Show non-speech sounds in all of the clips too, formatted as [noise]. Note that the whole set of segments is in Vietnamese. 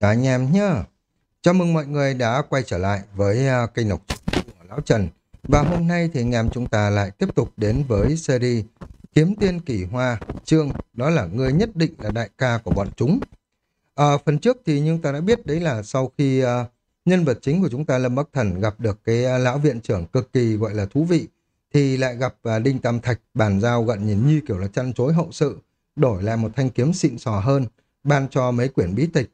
Cả anh em nhá. Chào mừng mọi người đã quay trở lại với à, kênh đọc của Lão Trần. Và hôm nay thì anh em chúng ta lại tiếp tục đến với series Kiếm Tiên Kỳ Hoa, chương đó là người nhất định là đại ca của bọn chúng. À, phần trước thì chúng ta đã biết đấy là sau khi uh, nhân vật chính của chúng ta Lâm Bắc Thần gặp được cái uh, lão viện trưởng cực kỳ gọi là thú vị, thì lại gặp uh, Đinh Tam Thạch bàn giao gần nhìn như kiểu là chăn chối hậu sự, đổi lại một thanh kiếm xịn sò hơn, ban cho mấy quyển bí tịch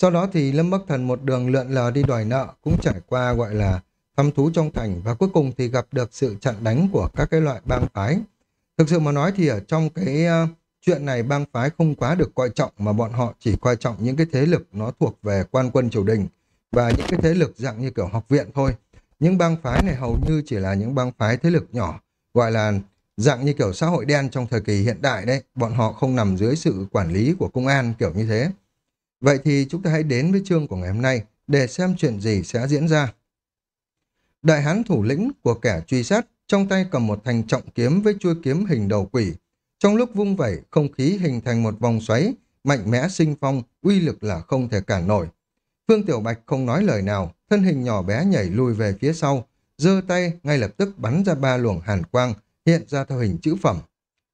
sau đó thì Lâm Bắc Thần một đường lượn lờ đi đòi nợ cũng trải qua gọi là thăm thú trong thành và cuối cùng thì gặp được sự chặn đánh của các cái loại bang phái. Thực sự mà nói thì ở trong cái uh, chuyện này bang phái không quá được coi trọng mà bọn họ chỉ coi trọng những cái thế lực nó thuộc về quan quân triều đình và những cái thế lực dạng như kiểu học viện thôi. Những bang phái này hầu như chỉ là những bang phái thế lực nhỏ gọi là dạng như kiểu xã hội đen trong thời kỳ hiện đại đấy. Bọn họ không nằm dưới sự quản lý của công an kiểu như thế. Vậy thì chúng ta hãy đến với chương của ngày hôm nay để xem chuyện gì sẽ diễn ra. Đại hán thủ lĩnh của kẻ truy sát trong tay cầm một thanh trọng kiếm với chuôi kiếm hình đầu quỷ. Trong lúc vung vẩy, không khí hình thành một vòng xoáy, mạnh mẽ sinh phong, uy lực là không thể cản nổi. Phương Tiểu Bạch không nói lời nào, thân hình nhỏ bé nhảy lùi về phía sau, giơ tay ngay lập tức bắn ra ba luồng hàn quang, hiện ra theo hình chữ phẩm.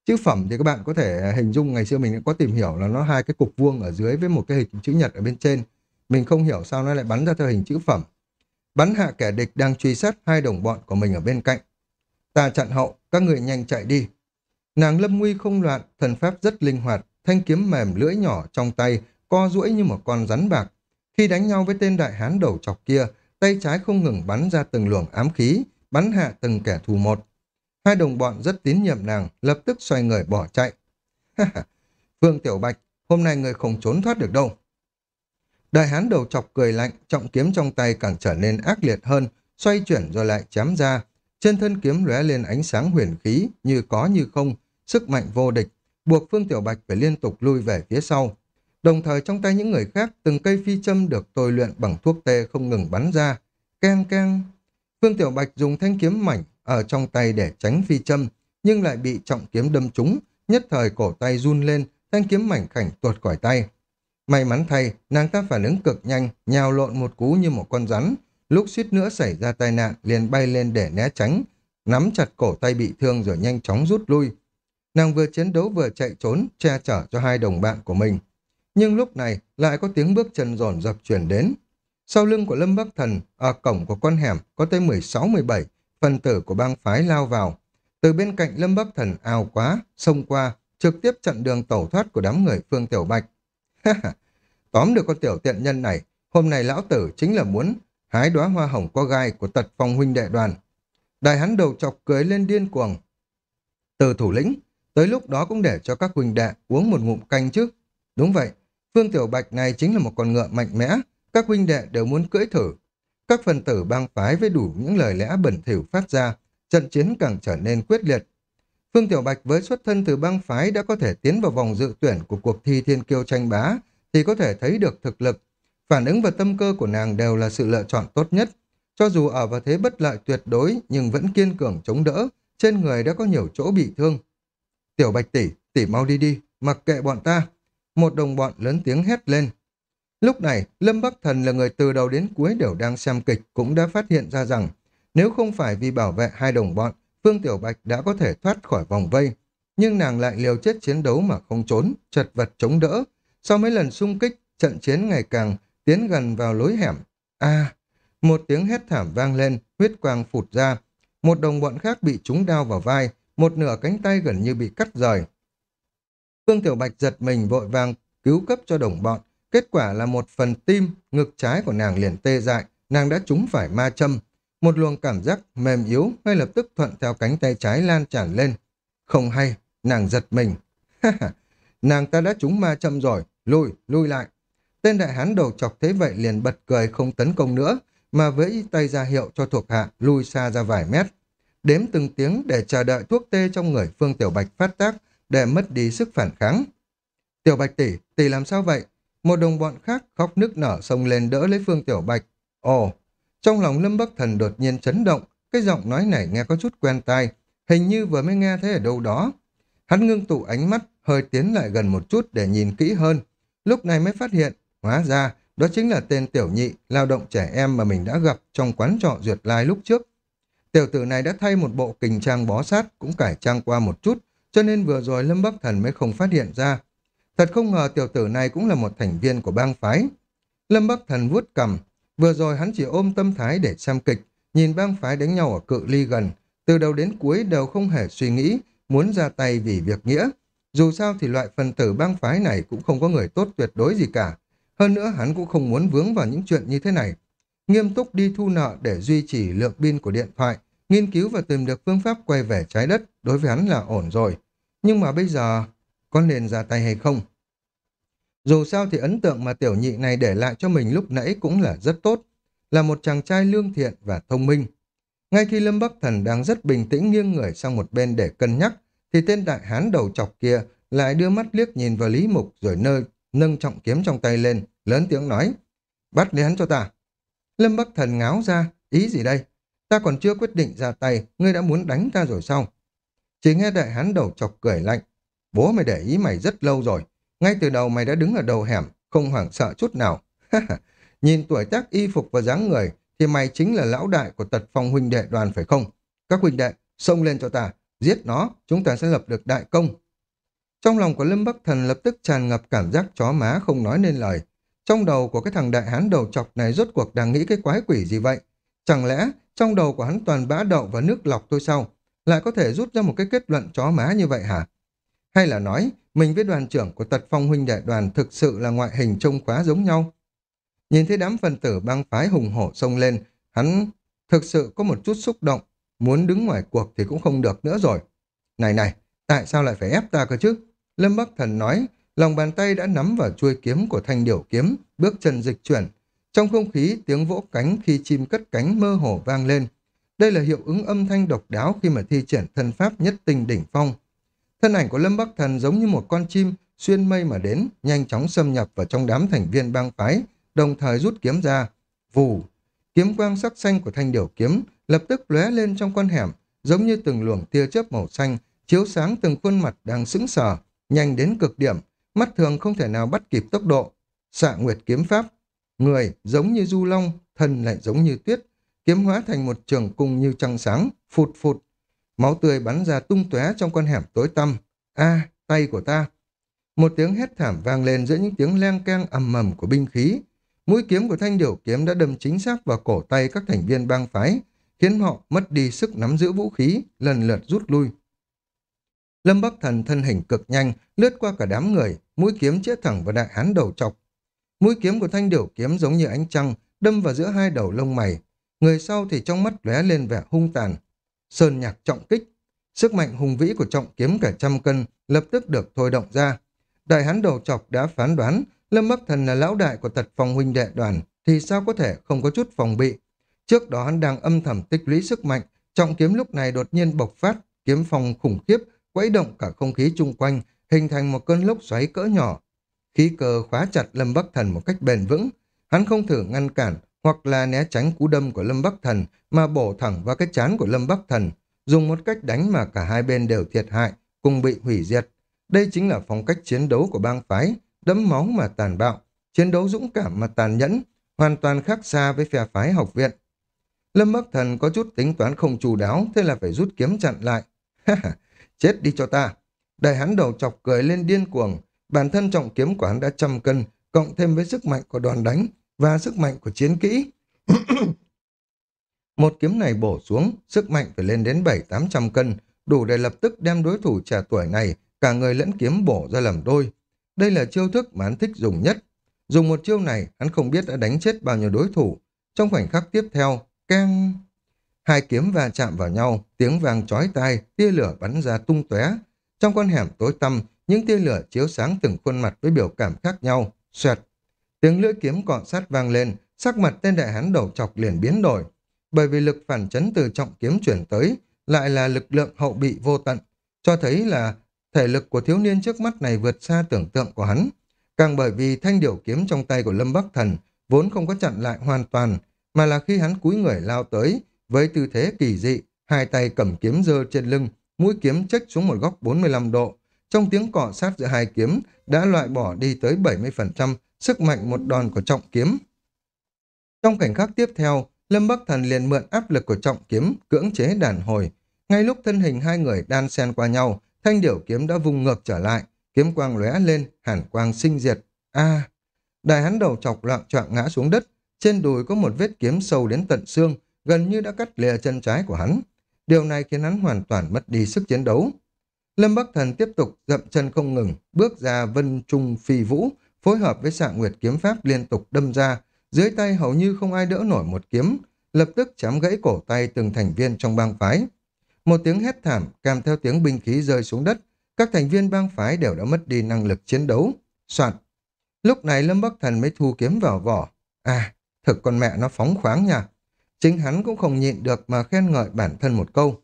Chữ phẩm thì các bạn có thể à, hình dung ngày xưa mình đã có tìm hiểu là nó hai cái cục vuông ở dưới với một cái hình chữ nhật ở bên trên. Mình không hiểu sao nó lại bắn ra theo hình chữ phẩm. Bắn hạ kẻ địch đang truy sát hai đồng bọn của mình ở bên cạnh. Ta chặn hậu, các người nhanh chạy đi. Nàng lâm nguy không loạn, thần pháp rất linh hoạt, thanh kiếm mềm lưỡi nhỏ trong tay, co duỗi như một con rắn bạc. Khi đánh nhau với tên đại hán đầu chọc kia, tay trái không ngừng bắn ra từng luồng ám khí, bắn hạ từng kẻ thù một. Hai đồng bọn rất tín nhiệm nàng, lập tức xoay người bỏ chạy. Phương Tiểu Bạch, hôm nay người không trốn thoát được đâu. Đại hán đầu chọc cười lạnh, trọng kiếm trong tay càng trở nên ác liệt hơn, xoay chuyển rồi lại chém ra. Trên thân kiếm lóe lên ánh sáng huyền khí, như có như không, sức mạnh vô địch, buộc Phương Tiểu Bạch phải liên tục lui về phía sau. Đồng thời trong tay những người khác, từng cây phi châm được tôi luyện bằng thuốc tê không ngừng bắn ra. Keng keng. Phương Tiểu Bạch dùng thanh kiếm mảnh ở trong tay để tránh phi châm, nhưng lại bị trọng kiếm đâm trúng, nhất thời cổ tay run lên, thanh kiếm mảnh khảnh tuột khỏi tay. May mắn thay, nàng ta phản ứng cực nhanh, nhào lộn một cú như một con rắn, lúc suýt nữa xảy ra tai nạn liền bay lên để né tránh, nắm chặt cổ tay bị thương rồi nhanh chóng rút lui. Nàng vừa chiến đấu vừa chạy trốn, che chở cho hai đồng bạn của mình. Nhưng lúc này lại có tiếng bước chân rồn rập chuyển đến. Sau lưng của Lâm Bắc Thần, ở cổng của con hẻm có tới 16-17 phần tử của bang phái lao vào. Từ bên cạnh Lâm bấp Thần ao quá, xông qua, trực tiếp chặn đường tẩu thoát của đám người Phương Tiểu Bạch. [laughs] Tóm được con tiểu tiện nhân này, hôm nay lão tử chính là muốn hái đóa hoa hồng có gai của tật phong huynh đệ đoàn. Đại hắn đầu chọc cưới lên điên cuồng. Từ thủ lĩnh, tới lúc đó cũng để cho các huynh đệ uống một ngụm canh chứ. Đúng vậy, Phương Tiểu Bạch này chính là một con ngựa mạnh mẽ, các huynh đệ đều muốn cưỡi thử, các phần tử bang phái với đủ những lời lẽ bẩn thỉu phát ra, trận chiến càng trở nên quyết liệt. Phương Tiểu Bạch với xuất thân từ bang phái đã có thể tiến vào vòng dự tuyển của cuộc thi thiên kiêu tranh bá, thì có thể thấy được thực lực. Phản ứng và tâm cơ của nàng đều là sự lựa chọn tốt nhất. Cho dù ở vào thế bất lợi tuyệt đối nhưng vẫn kiên cường chống đỡ, trên người đã có nhiều chỗ bị thương. Tiểu Bạch tỷ, tỷ mau đi đi, mặc kệ bọn ta. Một đồng bọn lớn tiếng hét lên, Lúc này, Lâm Bắc Thần là người từ đầu đến cuối đều đang xem kịch cũng đã phát hiện ra rằng nếu không phải vì bảo vệ hai đồng bọn, Phương Tiểu Bạch đã có thể thoát khỏi vòng vây. Nhưng nàng lại liều chết chiến đấu mà không trốn, chật vật chống đỡ. Sau mấy lần xung kích, trận chiến ngày càng tiến gần vào lối hẻm. a một tiếng hét thảm vang lên, huyết quang phụt ra. Một đồng bọn khác bị trúng đao vào vai, một nửa cánh tay gần như bị cắt rời. Phương Tiểu Bạch giật mình vội vàng cứu cấp cho đồng bọn, Kết quả là một phần tim, ngực trái của nàng liền tê dại, nàng đã trúng phải ma châm. Một luồng cảm giác mềm yếu ngay lập tức thuận theo cánh tay trái lan tràn lên. Không hay, nàng giật mình. [laughs] nàng ta đã trúng ma châm rồi, lui, lui lại. Tên đại hán đầu chọc thế vậy liền bật cười không tấn công nữa, mà với tay ra hiệu cho thuộc hạ lui xa ra vài mét. Đếm từng tiếng để chờ đợi thuốc tê trong người Phương Tiểu Bạch phát tác để mất đi sức phản kháng. Tiểu Bạch tỷ, tỷ làm sao vậy? Một đồng bọn khác khóc nức nở xông lên đỡ lấy Phương Tiểu Bạch. Ồ, trong lòng Lâm Bắc Thần đột nhiên chấn động, cái giọng nói này nghe có chút quen tai, hình như vừa mới nghe thấy ở đâu đó. Hắn ngưng tụ ánh mắt, hơi tiến lại gần một chút để nhìn kỹ hơn. Lúc này mới phát hiện, hóa ra đó chính là tên tiểu nhị, lao động trẻ em mà mình đã gặp trong quán trọ Duyệt Lai lúc trước. Tiểu tử này đã thay một bộ kình trang bó sát, cũng cải trang qua một chút, cho nên vừa rồi Lâm Bắc Thần mới không phát hiện ra. Thật không ngờ tiểu tử này cũng là một thành viên của bang phái. Lâm Bắc Thần vuốt cầm, vừa rồi hắn chỉ ôm tâm thái để xem kịch, nhìn bang phái đánh nhau ở cự ly gần, từ đầu đến cuối đều không hề suy nghĩ, muốn ra tay vì việc nghĩa. Dù sao thì loại phần tử bang phái này cũng không có người tốt tuyệt đối gì cả. Hơn nữa hắn cũng không muốn vướng vào những chuyện như thế này. Nghiêm túc đi thu nợ để duy trì lượng pin của điện thoại, nghiên cứu và tìm được phương pháp quay về trái đất, đối với hắn là ổn rồi. Nhưng mà bây giờ, có nên ra tay hay không? Dù sao thì ấn tượng mà tiểu nhị này để lại cho mình lúc nãy cũng là rất tốt, là một chàng trai lương thiện và thông minh. Ngay khi Lâm Bắc Thần đang rất bình tĩnh nghiêng người sang một bên để cân nhắc, thì tên đại hán đầu chọc kia lại đưa mắt liếc nhìn vào Lý Mục rồi nơi nâng trọng kiếm trong tay lên, lớn tiếng nói, bắt lấy hắn cho ta. Lâm Bắc Thần ngáo ra, ý gì đây? Ta còn chưa quyết định ra tay, ngươi đã muốn đánh ta rồi sao? Chỉ nghe đại hán đầu chọc cười lạnh, bố mày để ý mày rất lâu rồi, ngay từ đầu mày đã đứng ở đầu hẻm, không hoảng sợ chút nào. Nhìn tuổi tác y phục và dáng người, thì mày chính là lão đại của tật phong huynh đệ đoàn phải không? Các huynh đệ, xông lên cho ta, giết nó, chúng ta sẽ lập được đại công. Trong lòng của Lâm Bắc Thần lập tức tràn ngập cảm giác chó má không nói nên lời. Trong đầu của cái thằng đại hán đầu chọc này rốt cuộc đang nghĩ cái quái quỷ gì vậy? Chẳng lẽ trong đầu của hắn toàn bã đậu và nước lọc thôi sao? Lại có thể rút ra một cái kết luận chó má như vậy hả? Hay là nói mình với đoàn trưởng của tật phong huynh đệ đoàn thực sự là ngoại hình trông quá giống nhau? Nhìn thấy đám phần tử băng phái hùng hổ xông lên, hắn thực sự có một chút xúc động, muốn đứng ngoài cuộc thì cũng không được nữa rồi. Này này, tại sao lại phải ép ta cơ chứ? Lâm Bắc Thần nói, lòng bàn tay đã nắm vào chuôi kiếm của thanh điểu kiếm, bước chân dịch chuyển. Trong không khí, tiếng vỗ cánh khi chim cất cánh mơ hồ vang lên. Đây là hiệu ứng âm thanh độc đáo khi mà thi triển thân pháp nhất tinh đỉnh phong. Thân ảnh của Lâm Bắc Thần giống như một con chim xuyên mây mà đến, nhanh chóng xâm nhập vào trong đám thành viên bang phái, đồng thời rút kiếm ra. Vù! Kiếm quang sắc xanh của thanh điểu kiếm lập tức lóe lên trong con hẻm, giống như từng luồng tia chớp màu xanh, chiếu sáng từng khuôn mặt đang sững sờ, nhanh đến cực điểm, mắt thường không thể nào bắt kịp tốc độ. Xạ nguyệt kiếm pháp, người giống như du long, thân lại giống như tuyết, kiếm hóa thành một trường cung như trăng sáng, phụt phụt. Máu tươi bắn ra tung tóe trong con hẻm tối tăm. A, tay của ta! Một tiếng hét thảm vang lên giữa những tiếng len keng ầm ầm của binh khí. Mũi kiếm của thanh điểu kiếm đã đâm chính xác vào cổ tay các thành viên bang phái, khiến họ mất đi sức nắm giữ vũ khí, lần lượt rút lui. Lâm Bắc Thần thân hình cực nhanh, lướt qua cả đám người, mũi kiếm chĩa thẳng vào đại hán đầu chọc. Mũi kiếm của thanh điểu kiếm giống như ánh trăng, đâm vào giữa hai đầu lông mày. Người sau thì trong mắt lóe lên vẻ hung tàn. Sơn nhạc trọng kích. Sức mạnh hùng vĩ của trọng kiếm cả trăm cân lập tức được thôi động ra. Đại hán đầu chọc đã phán đoán Lâm Bắc Thần là lão đại của tật phòng huynh đệ đoàn thì sao có thể không có chút phòng bị. Trước đó hắn đang âm thầm tích lũy sức mạnh, trọng kiếm lúc này đột nhiên bộc phát, kiếm phong khủng khiếp, quấy động cả không khí chung quanh, hình thành một cơn lốc xoáy cỡ nhỏ. Khí cơ khóa chặt Lâm Bắc Thần một cách bền vững, hắn không thử ngăn cản hoặc là né tránh cú đâm của Lâm Bắc Thần mà bổ thẳng vào cái chán của Lâm Bắc Thần, dùng một cách đánh mà cả hai bên đều thiệt hại, cùng bị hủy diệt. Đây chính là phong cách chiến đấu của bang phái, đẫm máu mà tàn bạo, chiến đấu dũng cảm mà tàn nhẫn, hoàn toàn khác xa với phe phái học viện. Lâm Bắc Thần có chút tính toán không chu đáo, thế là phải rút kiếm chặn lại. chết đi cho ta. Đại hắn đầu chọc cười lên điên cuồng, bản thân trọng kiếm quán đã trăm cân, cộng thêm với sức mạnh của đòn đánh và sức mạnh của chiến kỹ. [coughs] Một kiếm này bổ xuống, sức mạnh phải lên đến bảy tám trăm cân, đủ để lập tức đem đối thủ trẻ tuổi này, cả người lẫn kiếm bổ ra làm đôi. Đây là chiêu thức mà hắn thích dùng nhất. Dùng một chiêu này, hắn không biết đã đánh chết bao nhiêu đối thủ. Trong khoảnh khắc tiếp theo, keng... Hai kiếm va chạm vào nhau, tiếng vang chói tai, tia lửa bắn ra tung tóe. Trong con hẻm tối tăm, những tia lửa chiếu sáng từng khuôn mặt với biểu cảm khác nhau. Xoẹt! Tiếng lưỡi kiếm cọ sát vang lên, sắc mặt tên đại hán đầu chọc liền biến đổi. Bởi vì lực phản chấn từ trọng kiếm chuyển tới, lại là lực lượng hậu bị vô tận, cho thấy là thể lực của thiếu niên trước mắt này vượt xa tưởng tượng của hắn. Càng bởi vì thanh điểu kiếm trong tay của Lâm Bắc Thần vốn không có chặn lại hoàn toàn, mà là khi hắn cúi người lao tới, với tư thế kỳ dị, hai tay cầm kiếm giơ trên lưng, mũi kiếm chếch xuống một góc 45 độ. Trong tiếng cọ sát giữa hai kiếm đã loại bỏ đi tới 70% sức mạnh một đòn của trọng kiếm. Trong khoảnh khắc tiếp theo, Lâm Bắc Thần liền mượn áp lực của trọng kiếm, cưỡng chế đàn hồi. Ngay lúc thân hình hai người đan xen qua nhau, thanh điểu kiếm đã vung ngược trở lại, kiếm quang lóe lên, hàn quang sinh diệt. A! đại hắn đầu chọc loạn choạng ngã xuống đất, trên đùi có một vết kiếm sâu đến tận xương, gần như đã cắt lìa chân trái của hắn. Điều này khiến hắn hoàn toàn mất đi sức chiến đấu. Lâm Bắc Thần tiếp tục dậm chân không ngừng, bước ra vân trung phi vũ, phối hợp với xạ nguyệt kiếm pháp liên tục đâm ra, dưới tay hầu như không ai đỡ nổi một kiếm, lập tức chém gãy cổ tay từng thành viên trong bang phái. Một tiếng hét thảm kèm theo tiếng binh khí rơi xuống đất, các thành viên bang phái đều đã mất đi năng lực chiến đấu. Soạt. Lúc này Lâm Bắc Thần mới thu kiếm vào vỏ. À, thực con mẹ nó phóng khoáng nha. Chính hắn cũng không nhịn được mà khen ngợi bản thân một câu.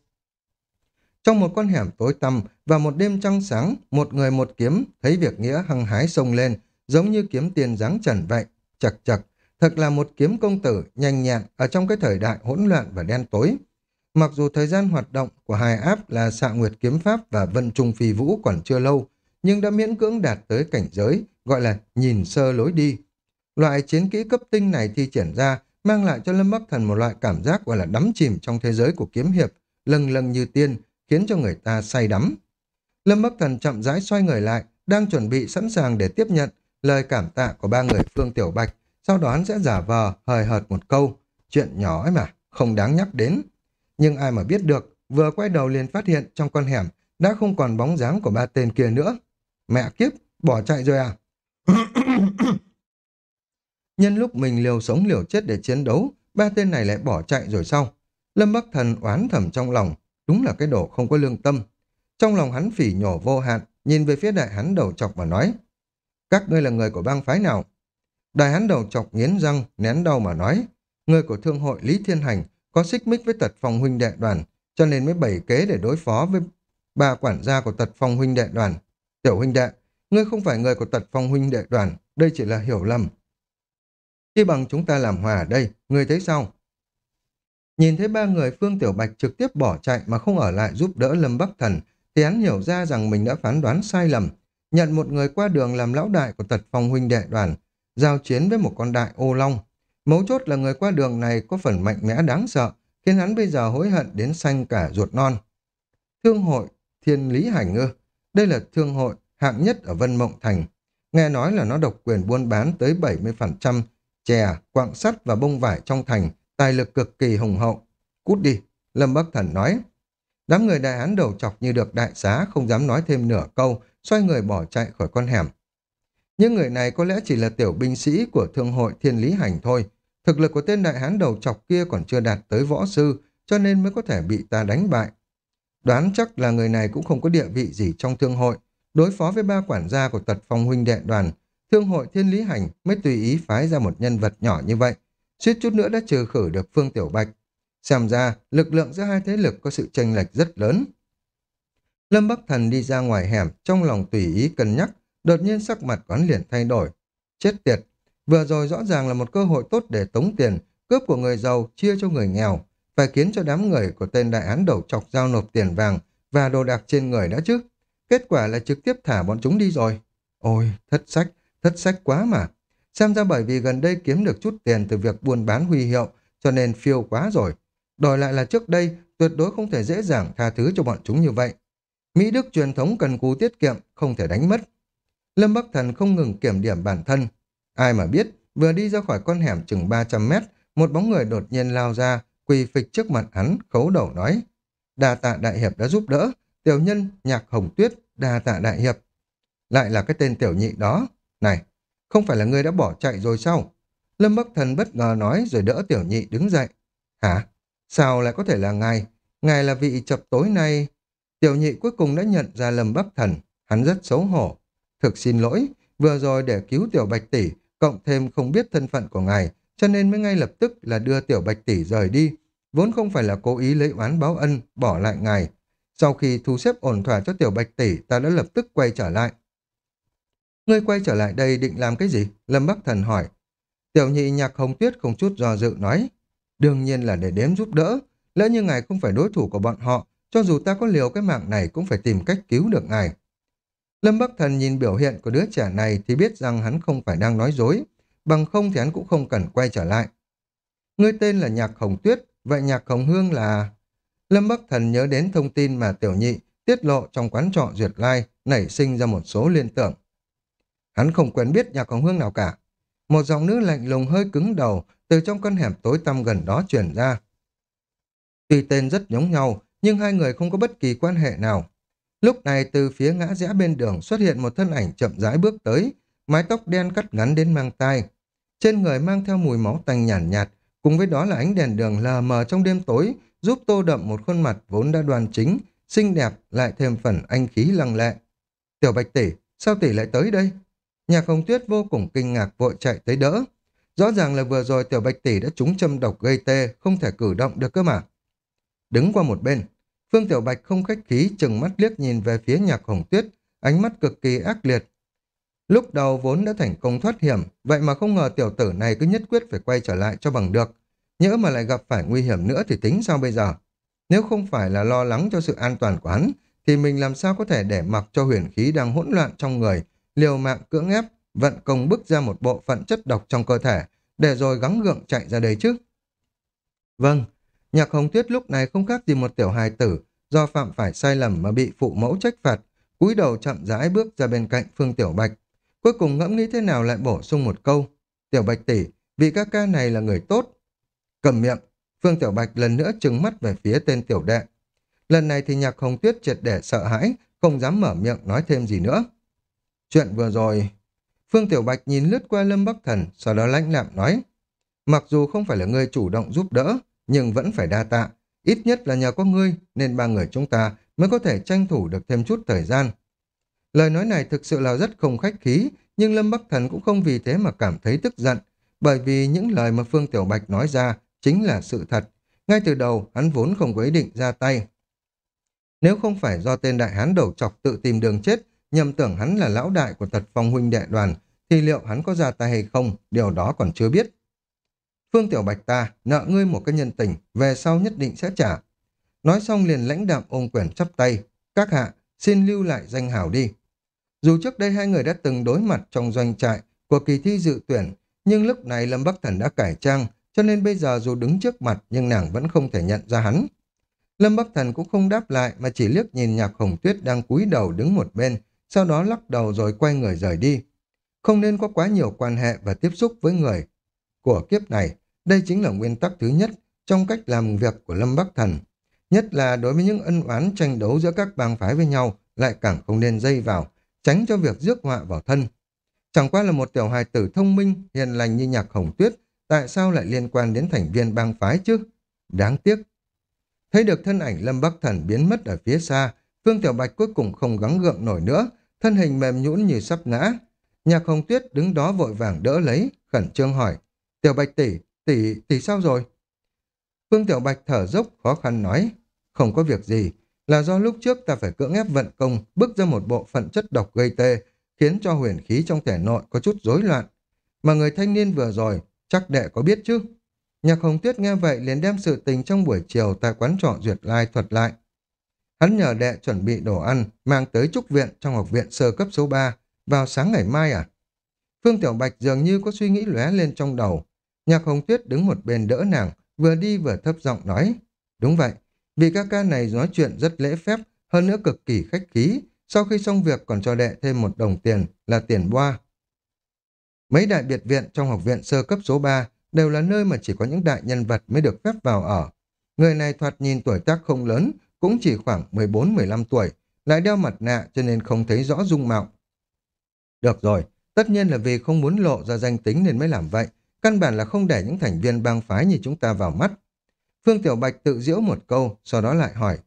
Trong một con hẻm tối tăm và một đêm trăng sáng, một người một kiếm thấy việc nghĩa hăng hái sông lên, giống như kiếm tiền dáng trần vậy. Chật chật, thật là một kiếm công tử nhanh nhẹn ở trong cái thời đại hỗn loạn và đen tối. Mặc dù thời gian hoạt động của hai áp là xạ nguyệt kiếm pháp và vân trung phi vũ còn chưa lâu, nhưng đã miễn cưỡng đạt tới cảnh giới, gọi là nhìn sơ lối đi. Loại chiến kỹ cấp tinh này thi triển ra mang lại cho Lâm Bắc Thần một loại cảm giác gọi là đắm chìm trong thế giới của kiếm hiệp, lâng lâng như tiên, khiến cho người ta say đắm. Lâm Bắc Thần chậm rãi xoay người lại, đang chuẩn bị sẵn sàng để tiếp nhận lời cảm tạ của ba người Phương Tiểu Bạch, sau đó hắn sẽ giả vờ hời hợt một câu, chuyện nhỏ ấy mà, không đáng nhắc đến. Nhưng ai mà biết được, vừa quay đầu liền phát hiện trong con hẻm đã không còn bóng dáng của ba tên kia nữa. Mẹ kiếp, bỏ chạy rồi à? [coughs] Nhân lúc mình liều sống liều chết để chiến đấu, ba tên này lại bỏ chạy rồi sau Lâm Bắc Thần oán thầm trong lòng, đúng là cái đồ không có lương tâm. Trong lòng hắn phỉ nhổ vô hạn, nhìn về phía đại hắn đầu chọc và nói. Các ngươi là người của bang phái nào? Đại hán đầu chọc nghiến răng, nén đau mà nói. Người của thương hội Lý Thiên Hành có xích mích với tật phòng huynh đệ đoàn, cho nên mới bày kế để đối phó với bà quản gia của tật phòng huynh đệ đoàn. Tiểu huynh đệ, ngươi không phải người của tật phòng huynh đệ đoàn, đây chỉ là hiểu lầm. Khi bằng chúng ta làm hòa ở đây, ngươi thấy sao? Nhìn thấy ba người Phương Tiểu Bạch trực tiếp bỏ chạy mà không ở lại giúp đỡ Lâm Bắc Thần, thì hắn hiểu ra rằng mình đã phán đoán sai lầm. Nhận một người qua đường làm lão đại của tật phong huynh đệ đoàn, giao chiến với một con đại ô long. Mấu chốt là người qua đường này có phần mạnh mẽ đáng sợ, khiến hắn bây giờ hối hận đến xanh cả ruột non. Thương hội Thiên Lý Hành ư? Đây là thương hội hạng nhất ở Vân Mộng Thành. Nghe nói là nó độc quyền buôn bán tới 70% chè, quạng sắt và bông vải trong thành, tài lực cực kỳ hùng hậu. Cút đi, Lâm Bắc Thần nói. Đám người đại án đầu chọc như được đại xá, không dám nói thêm nửa câu, xoay người bỏ chạy khỏi con hẻm. Những người này có lẽ chỉ là tiểu binh sĩ của thương hội thiên lý hành thôi. Thực lực của tên đại hán đầu chọc kia còn chưa đạt tới võ sư, cho nên mới có thể bị ta đánh bại. Đoán chắc là người này cũng không có địa vị gì trong thương hội. Đối phó với ba quản gia của tật phong huynh đệ đoàn, thương hội thiên lý hành mới tùy ý phái ra một nhân vật nhỏ như vậy. Suýt chút nữa đã trừ khử được Phương Tiểu Bạch. Xem ra, lực lượng giữa hai thế lực có sự chênh lệch rất lớn. Lâm Bắc Thần đi ra ngoài hẻm, trong lòng tùy ý cân nhắc, đột nhiên sắc mặt quán liền thay đổi. Chết tiệt, vừa rồi rõ ràng là một cơ hội tốt để tống tiền, cướp của người giàu chia cho người nghèo, phải khiến cho đám người của tên đại án đầu chọc giao nộp tiền vàng và đồ đạc trên người đã chứ. Kết quả là trực tiếp thả bọn chúng đi rồi. Ôi, thất sách, thất sách quá mà. Xem ra bởi vì gần đây kiếm được chút tiền từ việc buôn bán huy hiệu, cho nên phiêu quá rồi. Đổi lại là trước đây, tuyệt đối không thể dễ dàng tha thứ cho bọn chúng như vậy. Mỹ Đức truyền thống cần cù tiết kiệm, không thể đánh mất. Lâm Bắc Thần không ngừng kiểm điểm bản thân. Ai mà biết, vừa đi ra khỏi con hẻm chừng 300 mét, một bóng người đột nhiên lao ra, quỳ phịch trước mặt hắn, khấu đầu nói. Đà tạ đại hiệp đã giúp đỡ, tiểu nhân, nhạc hồng tuyết, đà tạ đại hiệp. Lại là cái tên tiểu nhị đó. Này, không phải là ngươi đã bỏ chạy rồi sao? Lâm Bắc Thần bất ngờ nói rồi đỡ tiểu nhị đứng dậy. Hả? Sao lại có thể là ngài? Ngài là vị chập tối nay... Tiểu nhị cuối cùng đã nhận ra Lâm Bắc Thần. Hắn rất xấu hổ. Thực xin lỗi, vừa rồi để cứu tiểu bạch tỷ, cộng thêm không biết thân phận của ngài, cho nên mới ngay lập tức là đưa tiểu bạch tỷ rời đi. Vốn không phải là cố ý lấy oán báo ân, bỏ lại ngài. Sau khi thu xếp ổn thỏa cho tiểu bạch tỷ, ta đã lập tức quay trở lại. Ngươi quay trở lại đây định làm cái gì? Lâm Bắc Thần hỏi. Tiểu nhị nhạc hồng tuyết không chút do dự nói. Đương nhiên là để đếm giúp đỡ. Lỡ như ngài không phải đối thủ của bọn họ, cho dù ta có liều cái mạng này cũng phải tìm cách cứu được ngài. Lâm Bắc Thần nhìn biểu hiện của đứa trẻ này thì biết rằng hắn không phải đang nói dối, bằng không thì hắn cũng không cần quay trở lại. Ngươi tên là Nhạc Hồng Tuyết, vậy Nhạc Hồng Hương là... Lâm Bắc Thần nhớ đến thông tin mà Tiểu Nhị tiết lộ trong quán trọ Duyệt Lai, nảy sinh ra một số liên tưởng. Hắn không quen biết Nhạc Hồng Hương nào cả. Một giọng nữ lạnh lùng hơi cứng đầu từ trong căn hẻm tối tăm gần đó truyền ra. Tuy tên rất giống nhau, nhưng hai người không có bất kỳ quan hệ nào. Lúc này từ phía ngã rẽ bên đường xuất hiện một thân ảnh chậm rãi bước tới, mái tóc đen cắt ngắn đến mang tai. Trên người mang theo mùi máu tanh nhàn nhạt, nhạt, cùng với đó là ánh đèn đường lờ mờ trong đêm tối, giúp tô đậm một khuôn mặt vốn đã đoan chính, xinh đẹp lại thêm phần anh khí lăng lệ. Tiểu Bạch tỷ, sao tỷ lại tới đây? Nhạc Hồng Tuyết vô cùng kinh ngạc vội chạy tới đỡ. Rõ ràng là vừa rồi Tiểu Bạch tỷ đã trúng châm độc gây tê, không thể cử động được cơ mà. Đứng qua một bên, Phương Tiểu Bạch không khách khí chừng mắt liếc nhìn về phía Nhạc Hồng Tuyết, ánh mắt cực kỳ ác liệt. Lúc đầu vốn đã thành công thoát hiểm, vậy mà không ngờ tiểu tử này cứ nhất quyết phải quay trở lại cho bằng được. Nhỡ mà lại gặp phải nguy hiểm nữa thì tính sao bây giờ? Nếu không phải là lo lắng cho sự an toàn của hắn, thì mình làm sao có thể để mặc cho huyền khí đang hỗn loạn trong người, liều mạng cưỡng ép, vận công bức ra một bộ phận chất độc trong cơ thể, để rồi gắng gượng chạy ra đây chứ. Vâng, nhạc hồng tuyết lúc này không khác gì một tiểu hài tử, do phạm phải sai lầm mà bị phụ mẫu trách phạt, cúi đầu chậm rãi bước ra bên cạnh Phương Tiểu Bạch. Cuối cùng ngẫm nghĩ thế nào lại bổ sung một câu. Tiểu Bạch tỷ, vị ca ca này là người tốt. Cầm miệng, Phương Tiểu Bạch lần nữa trừng mắt về phía tên tiểu đệ. Lần này thì nhạc hồng tuyết triệt để sợ hãi, không dám mở miệng nói thêm gì nữa. Chuyện vừa rồi... Phương Tiểu Bạch nhìn lướt qua Lâm Bắc Thần, sau đó lãnh lạm nói. Mặc dù không phải là người chủ động giúp đỡ, nhưng vẫn phải đa tạ. Ít nhất là nhờ có ngươi, nên ba người chúng ta mới có thể tranh thủ được thêm chút thời gian. Lời nói này thực sự là rất không khách khí, nhưng Lâm Bắc Thần cũng không vì thế mà cảm thấy tức giận, bởi vì những lời mà Phương Tiểu Bạch nói ra chính là sự thật. Ngay từ đầu, hắn vốn không có ý định ra tay. Nếu không phải do tên đại hán đầu chọc tự tìm đường chết, nhầm tưởng hắn là lão đại của tật phong huynh đệ đoàn, thì liệu hắn có ra tay hay không, điều đó còn chưa biết. Phương Tiểu Bạch ta, nợ ngươi một cái nhân tình, về sau nhất định sẽ trả. Nói xong liền lãnh đạm ôm quyển chắp tay. Các hạ, xin lưu lại danh hào đi. Dù trước đây hai người đã từng đối mặt trong doanh trại của kỳ thi dự tuyển, nhưng lúc này Lâm Bắc Thần đã cải trang, cho nên bây giờ dù đứng trước mặt nhưng nàng vẫn không thể nhận ra hắn. Lâm Bắc Thần cũng không đáp lại mà chỉ liếc nhìn nhạc hồng tuyết đang cúi đầu đứng một bên, sau đó lắc đầu rồi quay người rời đi. Không nên có quá nhiều quan hệ và tiếp xúc với người. Của kiếp này, đây chính là nguyên tắc thứ nhất trong cách làm việc của Lâm Bắc Thần. Nhất là đối với những ân oán tranh đấu giữa các bang phái với nhau, lại càng không nên dây vào, tránh cho việc rước họa vào thân. Chẳng qua là một tiểu hài tử thông minh, hiền lành như nhạc hồng tuyết, tại sao lại liên quan đến thành viên bang phái chứ? Đáng tiếc. Thấy được thân ảnh Lâm Bắc Thần biến mất ở phía xa, Phương Tiểu Bạch cuối cùng không gắng gượng nổi nữa, thân hình mềm nhũn như sắp ngã. Nhạc Hồng Tuyết đứng đó vội vàng đỡ lấy, khẩn trương hỏi, Tiểu Bạch tỷ, tỷ, tỷ sao rồi? Phương Tiểu Bạch thở dốc, khó khăn nói, không có việc gì, là do lúc trước ta phải cưỡng ép vận công, bức ra một bộ phận chất độc gây tê, khiến cho huyền khí trong thể nội có chút rối loạn. Mà người thanh niên vừa rồi, chắc đệ có biết chứ? Nhạc Hồng Tuyết nghe vậy liền đem sự tình trong buổi chiều tại quán trọ Duyệt Lai thuật lại. Hắn nhờ đệ chuẩn bị đồ ăn, mang tới trúc viện trong học viện sơ cấp số 3, vào sáng ngày mai à? Phương Tiểu Bạch dường như có suy nghĩ lóe lên trong đầu. Nhạc Hồng Tuyết đứng một bên đỡ nàng, vừa đi vừa thấp giọng nói. Đúng vậy, vì ca ca này nói chuyện rất lễ phép, hơn nữa cực kỳ khách khí, sau khi xong việc còn cho đệ thêm một đồng tiền là tiền boa. Mấy đại biệt viện trong học viện sơ cấp số 3 đều là nơi mà chỉ có những đại nhân vật mới được phép vào ở. Người này thoạt nhìn tuổi tác không lớn, cũng chỉ khoảng 14-15 tuổi, lại đeo mặt nạ cho nên không thấy rõ dung mạo. Được rồi, tất nhiên là vì không muốn lộ ra danh tính nên mới làm vậy, căn bản là không để những thành viên bang phái như chúng ta vào mắt. Phương Tiểu Bạch tự giễu một câu, sau đó lại hỏi,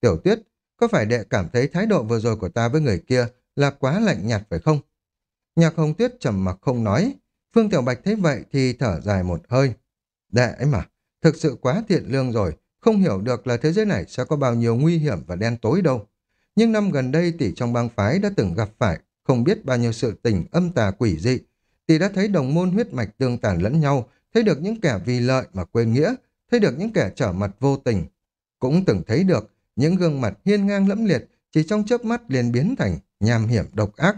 Tiểu Tuyết, có phải đệ cảm thấy thái độ vừa rồi của ta với người kia là quá lạnh nhạt phải không? Nhạc Hồng Tuyết trầm mặc không nói, Phương Tiểu Bạch thấy vậy thì thở dài một hơi. Đệ ấy mà, thực sự quá thiện lương rồi, không hiểu được là thế giới này sẽ có bao nhiêu nguy hiểm và đen tối đâu. Nhưng năm gần đây tỷ trong bang phái đã từng gặp phải không biết bao nhiêu sự tình âm tà quỷ dị thì đã thấy đồng môn huyết mạch tương tàn lẫn nhau, thấy được những kẻ vì lợi mà quên nghĩa, thấy được những kẻ trở mặt vô tình. Cũng từng thấy được những gương mặt hiên ngang lẫm liệt chỉ trong chớp mắt liền biến thành nham hiểm độc ác.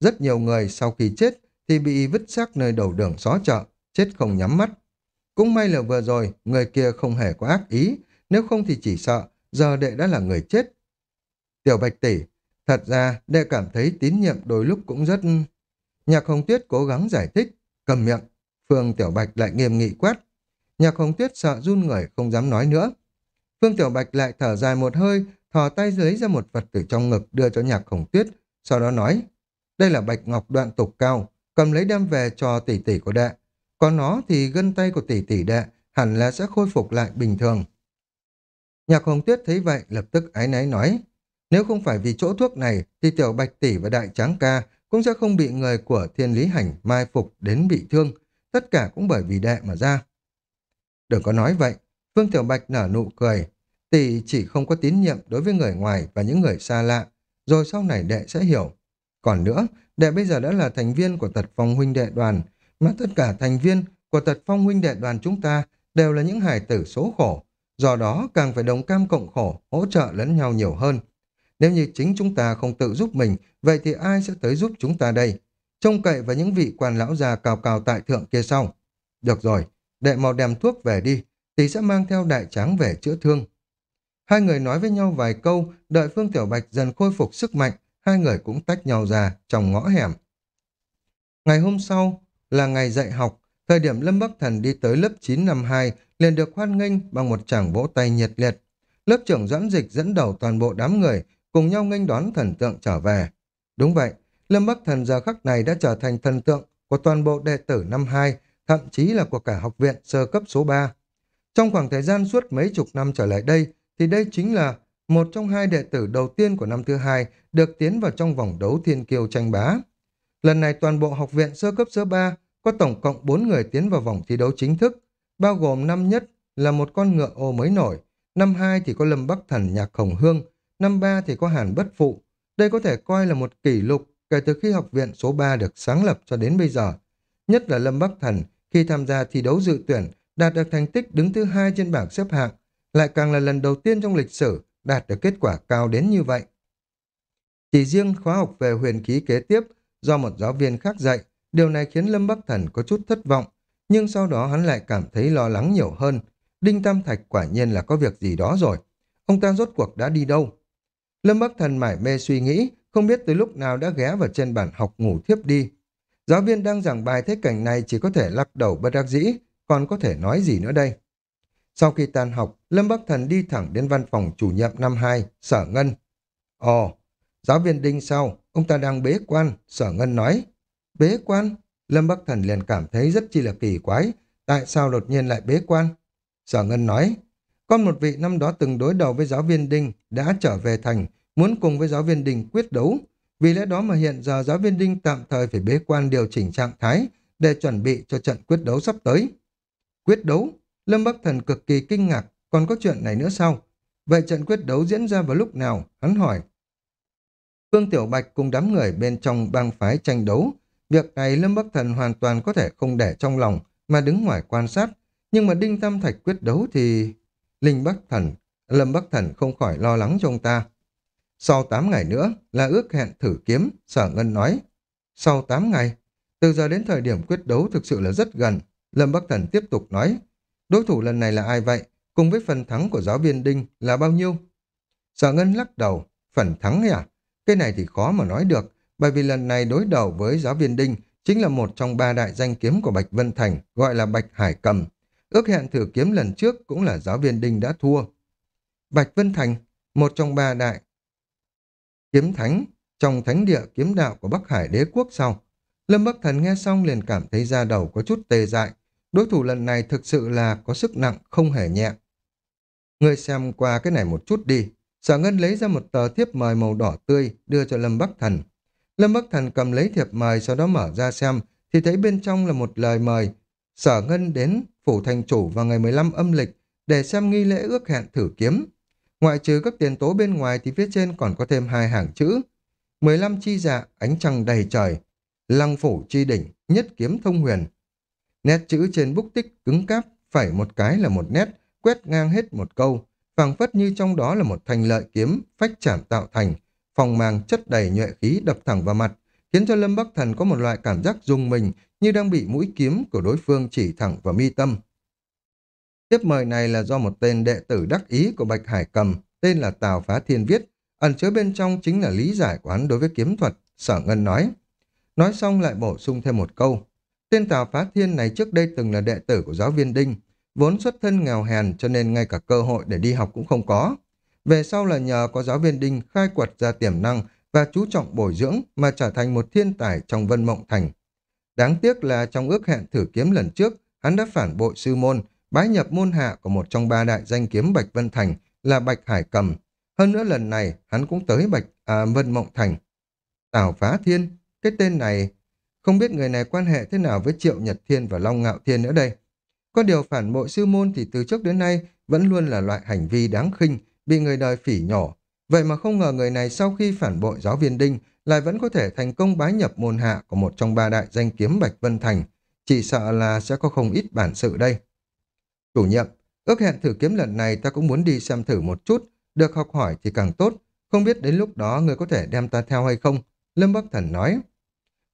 Rất nhiều người sau khi chết thì bị vứt xác nơi đầu đường xó chợ, chết không nhắm mắt. Cũng may là vừa rồi, người kia không hề có ác ý, nếu không thì chỉ sợ, giờ đệ đã là người chết. Tiểu Bạch Tỷ, thật ra đệ cảm thấy tín nhiệm đôi lúc cũng rất... Nhạc Hồng Tuyết cố gắng giải thích, cầm miệng. Phương Tiểu Bạch lại nghiêm nghị quát. Nhạc Hồng Tuyết sợ run người không dám nói nữa. Phương Tiểu Bạch lại thở dài một hơi, thò tay lấy ra một vật từ trong ngực đưa cho Nhạc Hồng Tuyết, sau đó nói, đây là bạch ngọc đoạn tục cao, cầm lấy đem về cho tỷ tỷ của đệ. Còn nó thì gân tay của tỷ tỷ đệ hẳn là sẽ khôi phục lại bình thường. Nhạc Hồng Tuyết thấy vậy lập tức ái náy nói, nếu không phải vì chỗ thuốc này thì tiểu bạch tỷ và đại tráng ca cũng sẽ không bị người của thiên lý hành mai phục đến bị thương, tất cả cũng bởi vì đệ mà ra. Đừng có nói vậy, Phương Tiểu Bạch nở nụ cười, tỷ chỉ không có tín nhiệm đối với người ngoài và những người xa lạ, rồi sau này đệ sẽ hiểu. Còn nữa, đệ bây giờ đã là thành viên của tật phong huynh đệ đoàn, mà tất cả thành viên của tật phong huynh đệ đoàn chúng ta đều là những hài tử số khổ, do đó càng phải đồng cam cộng khổ, hỗ trợ lẫn nhau nhiều hơn. Nếu như chính chúng ta không tự giúp mình, vậy thì ai sẽ tới giúp chúng ta đây? Trông cậy vào những vị quan lão già cào cào tại thượng kia sau. Được rồi, đệ mau đem thuốc về đi, thì sẽ mang theo đại tráng về chữa thương. Hai người nói với nhau vài câu, đợi Phương Tiểu Bạch dần khôi phục sức mạnh, hai người cũng tách nhau ra trong ngõ hẻm. Ngày hôm sau là ngày dạy học, thời điểm Lâm Bắc Thần đi tới lớp 9 năm 2 liền được hoan nghênh bằng một tràng vỗ tay nhiệt liệt. Lớp trưởng Doãn Dịch dẫn đầu toàn bộ đám người cùng nhau nghênh đón thần tượng trở về. Đúng vậy, Lâm Bắc Thần giờ khắc này đã trở thành thần tượng của toàn bộ đệ tử năm 2, thậm chí là của cả học viện sơ cấp số 3. Trong khoảng thời gian suốt mấy chục năm trở lại đây, thì đây chính là một trong hai đệ tử đầu tiên của năm thứ hai được tiến vào trong vòng đấu thiên kiêu tranh bá. Lần này toàn bộ học viện sơ cấp số 3 có tổng cộng 4 người tiến vào vòng thi đấu chính thức, bao gồm năm nhất là một con ngựa ô mới nổi, năm hai thì có Lâm Bắc Thần Nhạc Hồng Hương, năm ba thì có Hàn Bất Phụ. Đây có thể coi là một kỷ lục kể từ khi học viện số 3 được sáng lập cho đến bây giờ. Nhất là Lâm Bắc Thần khi tham gia thi đấu dự tuyển đạt được thành tích đứng thứ hai trên bảng xếp hạng, lại càng là lần đầu tiên trong lịch sử đạt được kết quả cao đến như vậy. Chỉ riêng khóa học về huyền khí kế tiếp do một giáo viên khác dạy, điều này khiến Lâm Bắc Thần có chút thất vọng, nhưng sau đó hắn lại cảm thấy lo lắng nhiều hơn. Đinh Tam Thạch quả nhiên là có việc gì đó rồi. Ông ta rốt cuộc đã đi đâu? Lâm Bắc Thần mải mê suy nghĩ, không biết từ lúc nào đã ghé vào trên bàn học ngủ thiếp đi. Giáo viên đang giảng bài thế cảnh này chỉ có thể lắc đầu bất đắc dĩ, còn có thể nói gì nữa đây? Sau khi tan học, Lâm Bắc Thần đi thẳng đến văn phòng chủ nhiệm năm 2, Sở Ngân. Ồ, giáo viên Đinh sau, Ông ta đang bế quan, Sở Ngân nói. Bế quan? Lâm Bắc Thần liền cảm thấy rất chi là kỳ quái. Tại sao đột nhiên lại bế quan? Sở Ngân nói, con một vị năm đó từng đối đầu với giáo viên Đinh đã trở về thành, muốn cùng với giáo viên Đinh quyết đấu. Vì lẽ đó mà hiện giờ giáo viên Đinh tạm thời phải bế quan điều chỉnh trạng thái để chuẩn bị cho trận quyết đấu sắp tới. Quyết đấu? Lâm Bắc Thần cực kỳ kinh ngạc, còn có chuyện này nữa sao? Vậy trận quyết đấu diễn ra vào lúc nào? Hắn hỏi. Phương Tiểu Bạch cùng đám người bên trong bang phái tranh đấu. Việc này Lâm Bắc Thần hoàn toàn có thể không để trong lòng mà đứng ngoài quan sát. Nhưng mà Đinh Tam Thạch quyết đấu thì... Linh Bắc Thần, Lâm Bắc Thần không khỏi lo lắng cho ông ta. Sau 8 ngày nữa là ước hẹn thử kiếm, Sở Ngân nói. Sau 8 ngày, từ giờ đến thời điểm quyết đấu thực sự là rất gần. Lâm Bắc Thần tiếp tục nói. Đối thủ lần này là ai vậy? Cùng với phần thắng của giáo viên Đinh là bao nhiêu? Sở Ngân lắc đầu. Phần thắng à? Cái này thì khó mà nói được, bởi vì lần này đối đầu với giáo viên Đinh chính là một trong ba đại danh kiếm của Bạch Vân Thành, gọi là Bạch Hải Cầm. Ước hẹn thử kiếm lần trước cũng là giáo viên Đinh đã thua. Bạch Vân Thành, một trong ba đại kiếm thánh trong thánh địa kiếm đạo của Bắc Hải đế quốc sau. Lâm Bắc Thần nghe xong liền cảm thấy da đầu có chút tê dại. Đối thủ lần này thực sự là có sức nặng không hề nhẹ. Người xem qua cái này một chút đi. Sở Ngân lấy ra một tờ thiếp mời màu đỏ tươi đưa cho Lâm Bắc Thần. Lâm Bắc Thần cầm lấy thiệp mời sau đó mở ra xem thì thấy bên trong là một lời mời. Sở Ngân đến phủ thành chủ vào ngày 15 âm lịch để xem nghi lễ ước hẹn thử kiếm. Ngoại trừ các tiền tố bên ngoài thì phía trên còn có thêm hai hàng chữ. 15 chi dạ, ánh trăng đầy trời. Lăng phủ chi đỉnh, nhất kiếm thông huyền. Nét chữ trên bút tích cứng cáp, phải một cái là một nét, quét ngang hết một câu, phảng phất như trong đó là một thành lợi kiếm, phách chạm tạo thành, phòng màng chất đầy nhuệ khí đập thẳng vào mặt, khiến cho Lâm Bắc Thần có một loại cảm giác rung mình như đang bị mũi kiếm của đối phương chỉ thẳng vào mi tâm. Tiếp mời này là do một tên đệ tử đắc ý của Bạch Hải Cầm, tên là Tào Phá Thiên viết, ẩn chứa bên trong chính là lý giải của hắn đối với kiếm thuật, sở ngân nói. Nói xong lại bổ sung thêm một câu. Tên Tào Phá Thiên này trước đây từng là đệ tử của giáo viên Đinh, vốn xuất thân nghèo hèn cho nên ngay cả cơ hội để đi học cũng không có. Về sau là nhờ có giáo viên Đinh khai quật ra tiềm năng và chú trọng bồi dưỡng mà trở thành một thiên tài trong Vân Mộng Thành. Đáng tiếc là trong ước hẹn thử kiếm lần trước, hắn đã phản bội sư môn, bái nhập môn hạ của một trong ba đại danh kiếm Bạch Vân Thành là Bạch Hải Cầm. Hơn nữa lần này, hắn cũng tới Bạch à, Vân Mộng Thành. Tào Phá Thiên, cái tên này, không biết người này quan hệ thế nào với Triệu Nhật Thiên và Long Ngạo Thiên nữa đây. Có điều phản bội sư môn thì từ trước đến nay vẫn luôn là loại hành vi đáng khinh, bị người đời phỉ nhỏ Vậy mà không ngờ người này sau khi phản bội giáo viên Đinh lại vẫn có thể thành công bái nhập môn hạ của một trong ba đại danh kiếm Bạch Vân Thành. Chỉ sợ là sẽ có không ít bản sự đây. Chủ nhiệm, ước hẹn thử kiếm lần này ta cũng muốn đi xem thử một chút, được học hỏi thì càng tốt, không biết đến lúc đó người có thể đem ta theo hay không, Lâm Bắc Thần nói.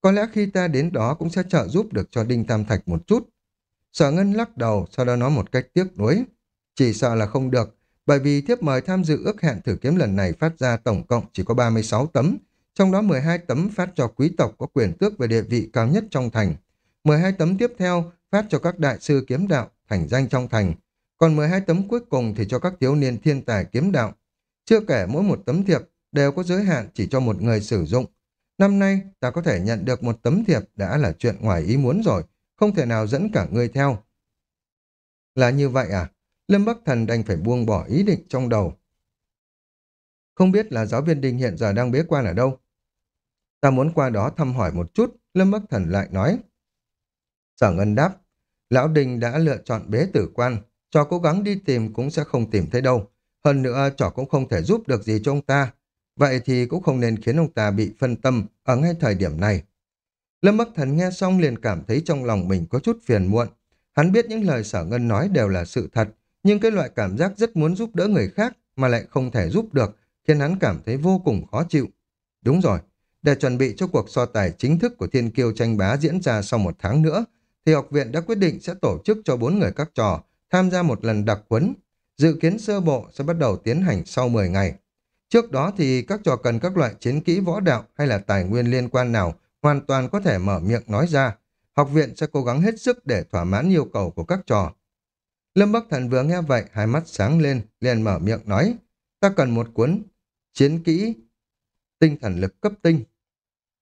Có lẽ khi ta đến đó cũng sẽ trợ giúp được cho Đinh Tam Thạch một chút. Sở Ngân lắc đầu, sau đó nói một cách tiếc nuối. Chỉ sợ là không được, bởi vì thiếp mời tham dự ước hẹn thử kiếm lần này phát ra tổng cộng chỉ có 36 tấm, trong đó 12 tấm phát cho quý tộc có quyền tước về địa vị cao nhất trong thành. 12 tấm tiếp theo phát cho các đại sư kiếm đạo, thành danh trong thành. Còn 12 tấm cuối cùng thì cho các thiếu niên thiên tài kiếm đạo. Chưa kể mỗi một tấm thiệp đều có giới hạn chỉ cho một người sử dụng. Năm nay ta có thể nhận được một tấm thiệp đã là chuyện ngoài ý muốn rồi, không thể nào dẫn cả người theo. Là như vậy à? Lâm Bắc Thần đành phải buông bỏ ý định trong đầu. Không biết là giáo viên Đinh hiện giờ đang bế quan ở đâu? Ta muốn qua đó thăm hỏi một chút, Lâm Bắc Thần lại nói. Sở Ngân đáp, Lão Đình đã lựa chọn bế tử quan, cho cố gắng đi tìm cũng sẽ không tìm thấy đâu. Hơn nữa, trò cũng không thể giúp được gì cho ông ta. Vậy thì cũng không nên khiến ông ta bị phân tâm ở ngay thời điểm này. Lâm Bắc Thần nghe xong liền cảm thấy trong lòng mình có chút phiền muộn. Hắn biết những lời sở ngân nói đều là sự thật, nhưng cái loại cảm giác rất muốn giúp đỡ người khác mà lại không thể giúp được, khiến hắn cảm thấy vô cùng khó chịu. Đúng rồi, để chuẩn bị cho cuộc so tài chính thức của Thiên Kiêu tranh bá diễn ra sau một tháng nữa, thì học viện đã quyết định sẽ tổ chức cho bốn người các trò tham gia một lần đặc huấn. Dự kiến sơ bộ sẽ bắt đầu tiến hành sau 10 ngày. Trước đó thì các trò cần các loại chiến kỹ võ đạo hay là tài nguyên liên quan nào hoàn toàn có thể mở miệng nói ra. Học viện sẽ cố gắng hết sức để thỏa mãn yêu cầu của các trò. Lâm Bắc Thần vừa nghe vậy, hai mắt sáng lên, liền mở miệng nói, ta cần một cuốn chiến kỹ tinh thần lực cấp tinh.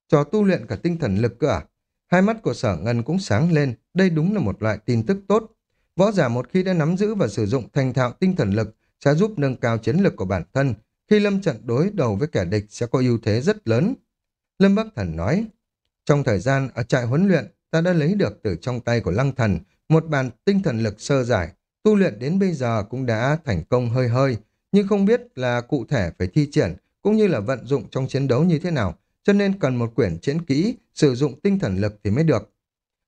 Trò tu luyện cả tinh thần lực cơ à? Hai mắt của sở ngân cũng sáng lên, đây đúng là một loại tin tức tốt. Võ giả một khi đã nắm giữ và sử dụng thành thạo tinh thần lực sẽ giúp nâng cao chiến lực của bản thân. Khi lâm trận đối đầu với kẻ địch sẽ có ưu thế rất lớn. Lâm Bắc Thần nói, trong thời gian ở trại huấn luyện, ta đã lấy được từ trong tay của Lăng Thần một bàn tinh thần lực sơ giải, tu luyện đến bây giờ cũng đã thành công hơi hơi, nhưng không biết là cụ thể phải thi triển cũng như là vận dụng trong chiến đấu như thế nào, cho nên cần một quyển chiến kỹ sử dụng tinh thần lực thì mới được.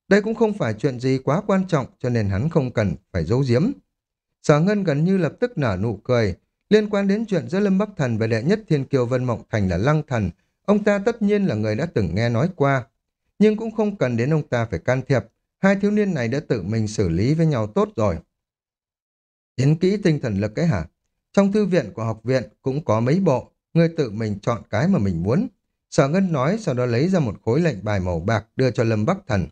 Đây cũng không phải chuyện gì quá quan trọng cho nên hắn không cần phải giấu giếm. Sở Ngân gần như lập tức nở nụ cười. Liên quan đến chuyện giữa Lâm Bắc Thần và đệ nhất thiên kiều Vân Mộng Thành là Lăng Thần, ông ta tất nhiên là người đã từng nghe nói qua. Nhưng cũng không cần đến ông ta phải can thiệp. Hai thiếu niên này đã tự mình xử lý với nhau tốt rồi. Chiến kỹ tinh thần lực ấy hả? Trong thư viện của học viện cũng có mấy bộ, người tự mình chọn cái mà mình muốn. Sở Ngân nói sau đó lấy ra một khối lệnh bài màu bạc đưa cho Lâm Bắc Thần.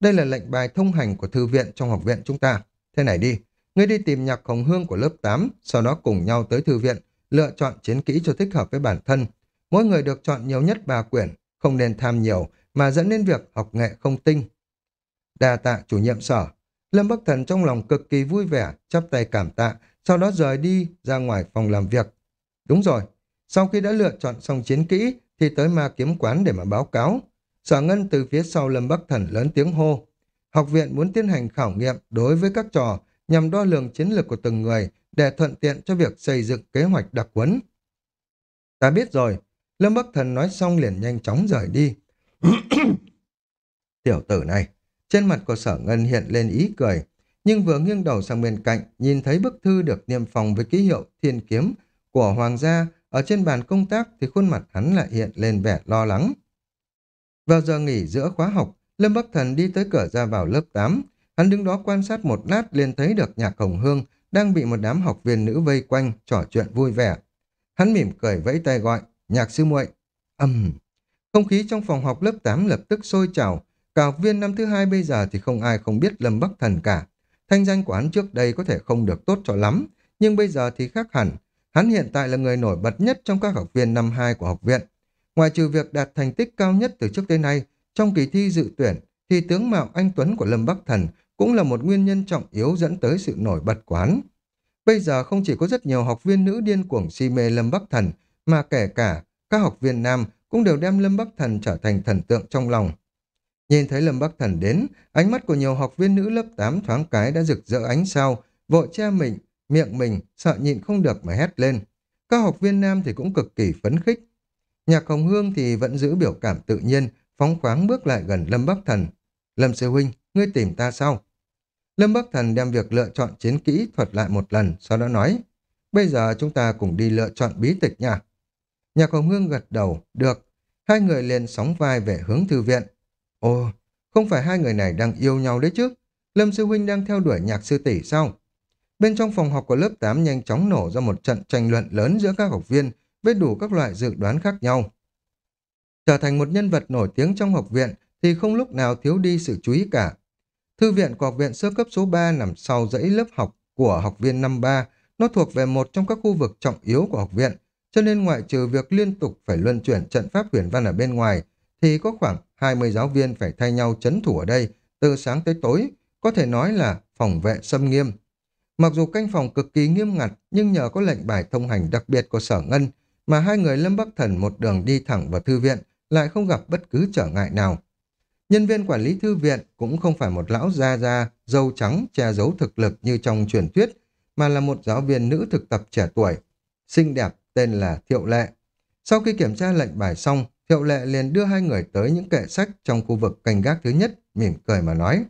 Đây là lệnh bài thông hành của thư viện trong học viện chúng ta. Thế này đi, ngươi đi tìm nhạc hồng hương của lớp 8, sau đó cùng nhau tới thư viện, lựa chọn chiến kỹ cho thích hợp với bản thân. Mỗi người được chọn nhiều nhất ba quyển, không nên tham nhiều, mà dẫn đến việc học nghệ không tinh. Đà tạ chủ nhiệm sở. Lâm Bắc Thần trong lòng cực kỳ vui vẻ, chắp tay cảm tạ, sau đó rời đi ra ngoài phòng làm việc. Đúng rồi, sau khi đã lựa chọn xong chiến kỹ, thì tới ma kiếm quán để mà báo cáo. Sở Ngân từ phía sau Lâm Bắc Thần lớn tiếng hô. Học viện muốn tiến hành khảo nghiệm đối với các trò nhằm đo lường chiến lược của từng người để thuận tiện cho việc xây dựng kế hoạch đặc huấn. Ta biết rồi. Lâm Bắc Thần nói xong liền nhanh chóng rời đi. [clears throat] Tiểu tử này, trên mặt của sở ngân hiện lên ý cười, nhưng vừa nghiêng đầu sang bên cạnh, nhìn thấy bức thư được niêm phòng với ký hiệu thiên kiếm của Hoàng gia ở trên bàn công tác thì khuôn mặt hắn lại hiện lên vẻ lo lắng. Vào giờ nghỉ giữa khóa học, Lâm Bắc Thần đi tới cửa ra vào lớp 8. Hắn đứng đó quan sát một lát liền thấy được nhạc hồng hương đang bị một đám học viên nữ vây quanh, trò chuyện vui vẻ. Hắn mỉm cười vẫy tay gọi, nhạc sư muội âm Không khí trong phòng học lớp 8 lập tức sôi trào. Cả học viên năm thứ hai bây giờ thì không ai không biết Lâm Bắc Thần cả. Thanh danh của hắn trước đây có thể không được tốt cho lắm, nhưng bây giờ thì khác hẳn. Hắn hiện tại là người nổi bật nhất trong các học viên năm 2 của học viện. Ngoài trừ việc đạt thành tích cao nhất từ trước tới nay, trong kỳ thi dự tuyển, thì tướng mạo anh Tuấn của Lâm Bắc Thần cũng là một nguyên nhân trọng yếu dẫn tới sự nổi bật của hắn. Bây giờ không chỉ có rất nhiều học viên nữ điên cuồng si mê Lâm Bắc Thần, mà kể cả các học viên nam cũng đều đem Lâm Bắc Thần trở thành thần tượng trong lòng. Nhìn thấy Lâm Bắc Thần đến, ánh mắt của nhiều học viên nữ lớp 8 thoáng cái đã rực rỡ ánh sao, vội che mình, miệng mình, sợ nhịn không được mà hét lên. Các học viên nam thì cũng cực kỳ phấn khích. Nhạc Hồng Hương thì vẫn giữ biểu cảm tự nhiên, phóng khoáng bước lại gần Lâm Bắc Thần. Lâm Sư Huynh, ngươi tìm ta sao? Lâm Bắc Thần đem việc lựa chọn chiến kỹ thuật lại một lần, sau đó nói, bây giờ chúng ta cùng đi lựa chọn bí tịch nha. Nhạc Hồng Hương gật đầu, được. Hai người liền sóng vai về hướng thư viện. Ồ, không phải hai người này đang yêu nhau đấy chứ? Lâm Sư Huynh đang theo đuổi nhạc sư tỷ sao? Bên trong phòng học của lớp 8 nhanh chóng nổ ra một trận tranh luận lớn giữa các học viên với đủ các loại dự đoán khác nhau. Trở thành một nhân vật nổi tiếng trong học viện thì không lúc nào thiếu đi sự chú ý cả. Thư viện của học viện sơ cấp số 3 nằm sau dãy lớp học của học viên năm 3, nó thuộc về một trong các khu vực trọng yếu của học viện, cho nên ngoại trừ việc liên tục phải luân chuyển trận pháp huyền văn ở bên ngoài, thì có khoảng 20 giáo viên phải thay nhau chấn thủ ở đây, từ sáng tới tối, có thể nói là phòng vệ xâm nghiêm. Mặc dù canh phòng cực kỳ nghiêm ngặt, nhưng nhờ có lệnh bài thông hành đặc biệt của sở ngân, mà hai người Lâm Bắc Thần một đường đi thẳng vào thư viện, lại không gặp bất cứ trở ngại nào. Nhân viên quản lý thư viện cũng không phải một lão da da, dâu trắng, che giấu thực lực như trong truyền thuyết, mà là một giáo viên nữ thực tập trẻ tuổi, xinh đẹp, tên là Thiệu Lệ. Sau khi kiểm tra lệnh bài xong, Thiệu Lệ liền đưa hai người tới những kệ sách trong khu vực canh gác thứ nhất, mỉm cười mà nói.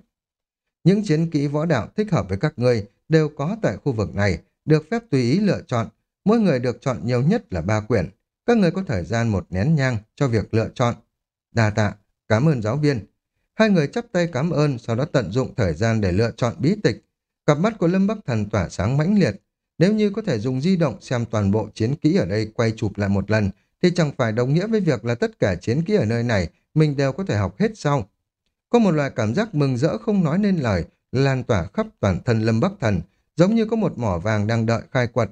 Những chiến kỹ võ đạo thích hợp với các ngươi đều có tại khu vực này, được phép tùy ý lựa chọn. Mỗi người được chọn nhiều nhất là ba quyển. Các người có thời gian một nén nhang cho việc lựa chọn. Đà tạ, cảm ơn giáo viên. Hai người chắp tay cảm ơn, sau đó tận dụng thời gian để lựa chọn bí tịch. Cặp mắt của Lâm Bắc Thần tỏa sáng mãnh liệt. Nếu như có thể dùng di động xem toàn bộ chiến kỹ ở đây quay chụp lại một lần, thì chẳng phải đồng nghĩa với việc là tất cả chiến kỹ ở nơi này mình đều có thể học hết sau. Có một loại cảm giác mừng rỡ không nói nên lời, lan tỏa khắp toàn thân Lâm Bắc Thần, giống như có một mỏ vàng đang đợi khai quật.